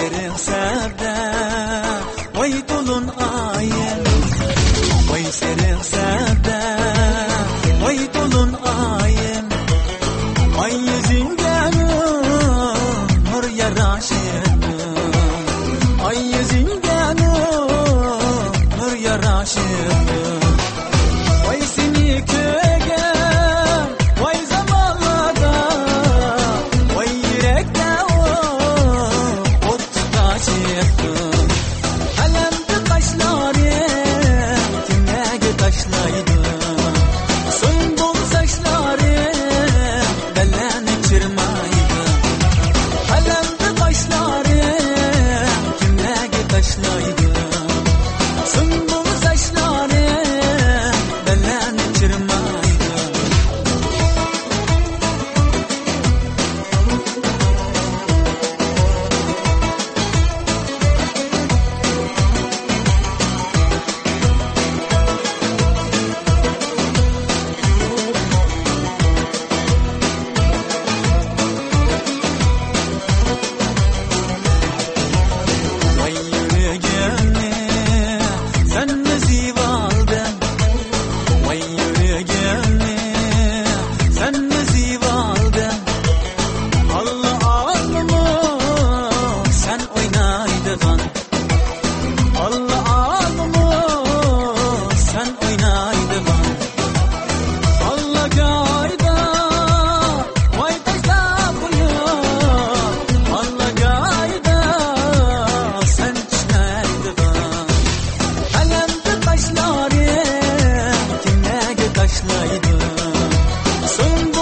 آخر حسابنا ويطول آية ويسر حسابنا ويطول آية Ay yüzünden nur yaraşır Ay yüzünden nur yaraşır kaşlaydı Son